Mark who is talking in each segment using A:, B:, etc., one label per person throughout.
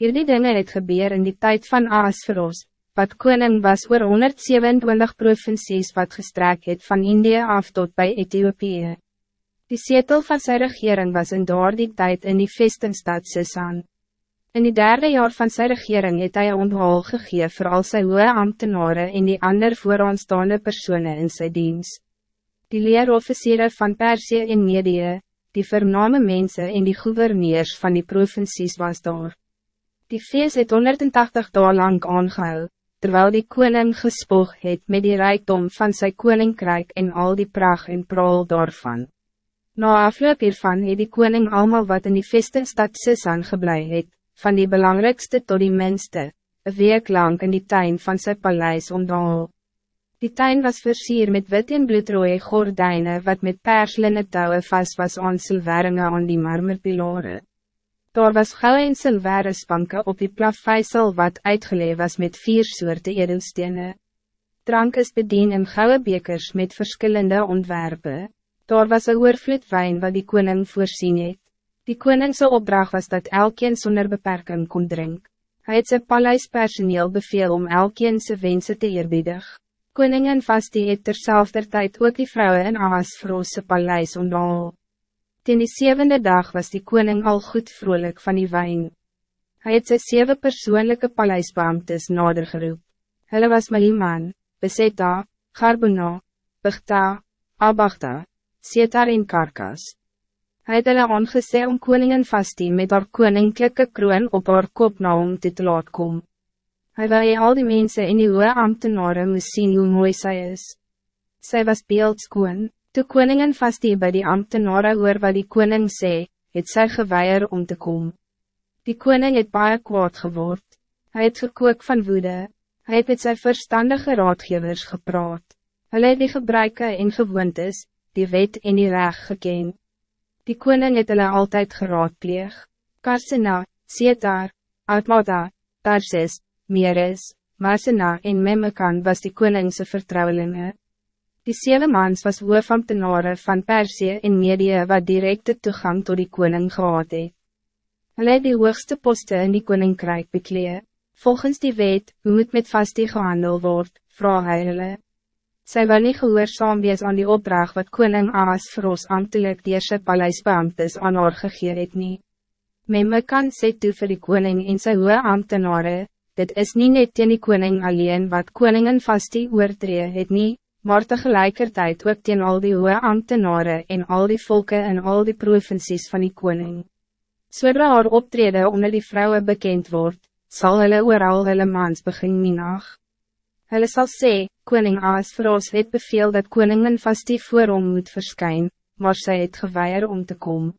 A: Hierdie dinge het gebeur in die tijd van Aasveros, wat koning was oor 127 provincies wat gestrek het van Indië af tot bij Ethiopië. Die zetel van zijn regering was in die tijd in die vestingstad Sisan. In die derde jaar van zijn regering het hy een onthaal gegee vir al sy hoge ambtenaren en die ander vooraanstaande personen in zijn dienst. Die leerofficieren van Persie en Medië, die vername mensen en die gouverneurs van die provincies was daar. Die feest het 180 dagen lang aangehou, terwijl die koning gespoog het met die rijkdom van zijn koninkrijk en al die pracht en praal daarvan. Na afloop hiervan het die koning allemaal wat in die vestingstad Sisan geblei het, van die belangrijkste tot die minste, een week lang in die tuin van zijn paleis onthaal. Die tuin was versier met wit en bloedrooie gordijnen wat met perslinne touwe vast was aan silveringe aan die marmerpilare. Daar was gouden en zilveren spanken op die plafijsel wat uitgeleefd was met vier soorten edelstenen. Drank is bedien in gouden bekers met verschillende ontwerpen. Daar was een oorvloed wijn wat die koning voorzien het. Die koningse opdracht was dat elkeen zonder beperking kon drink. Hij het zijn paleispersoneel beveel om elkeen zijn wensen te eerbiedig. Koningin Vasti het terzelfde tijd ook die vrouwen in Aas vroze paleis onthaal. Ten die zevende dag was die koning al goed vrolijk van die wijn. Hij het sy zeven persoonlijke paleisbeamtes nader geroep. Hulle was Maliman, Beseta, Garbuna, Bigta, Abagta, Setar en Karkas. Hij het hulle aangesê om koningin vastie met haar koninklijke kroon op haar kop na om te, te laat kom. Hy wil al die mensen in die hoge ambtenaren moes sien hoe mooi sy is. Sy was beeldskoon. Toe koningin vastie by die ambtenare hoor wat die koning sê, het sy geweier om te komen. Die koning het baie kwaad geword. Hij het gekook van woede. Hij het met sy verstandige raadgevers gepraat. Hulle het die gebruike en gewoontes, die wet en die reg geken. Die koning het hulle altyd geraadpleeg. Karsena, Setar, Atmata, Tarsis, Meres, Marsena en Memekan was die koningse vertrouwelinge. Die Selemans was hoofambtenare van Persie en Medië wat directe toegang tot die koning gehad het. Hulle het die hoogste poste in die koninkrijk beklee. Volgens die wet, hoe moet met vastie gehandel word, vraag hy hulle. Sy wil nie gehoorzaam wees aan die opdracht wat koning Aas vir ons ambtelijk die eerste paleisbeamtes aan haar gegee het nie. Memme kan sê toe vir die koning en sy hoge ambtenare, dit is niet net teen die koning alleen wat koningin vastie oortree het nie, maar tegelijkertijd ook teen al die hoge ambtenaren en al die volken en al die provincies van die koning. Zodra haar optreden onder die vrouwen bekend wordt, zal hulle ooral hulle mans begin minag. Hulle sal sê, koning Aas vir ons het beveel dat koningin vast die voorom moet verschijnen, maar zij het geweier om te komen.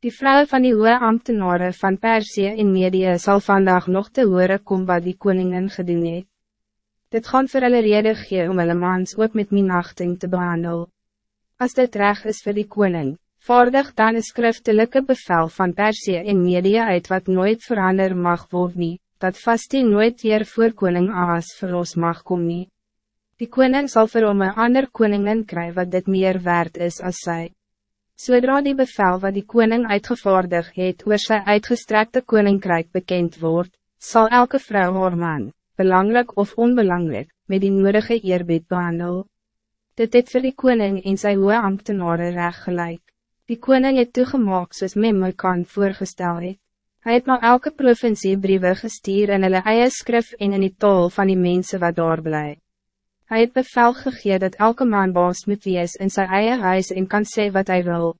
A: Die vrouwen van die hoge ambtenaren van Persie en Medië zal vandaag nog te horen komen wat die koningin gedoen het. Dit gaan vir hulle rede gee om hulle mans ook met minachting te behandel. Als dit reg is voor die koning, vaardig dan een skriftelijke bevel van Persie en media uit wat nooit verander mag worden, nie, dat vast die nooit weer voor koning Aas vir ons mag kom nie. Die koning zal vir hom een ander koningin kry wat dit meer waard is als zij. Zodra die bevel wat die koning uitgevaardig het oor sy uitgestrekte koninkrijk bekend wordt, zal elke vrouw haar man, belangrijk of onbelangrijk, met die nodige eerbied behandel. Dit het vir die koning en sy hoge ambtenare recht gelijk. Die koning het toegemaak soos Memoikan voorgestel het. Hy het maar elke provincie briewe gestuur in hulle eie skrif en in die taal van die mensen wat daar bly. Hy het bevel gegee dat elke man baas moet wees in sy eie huis en kan sê wat hij wil.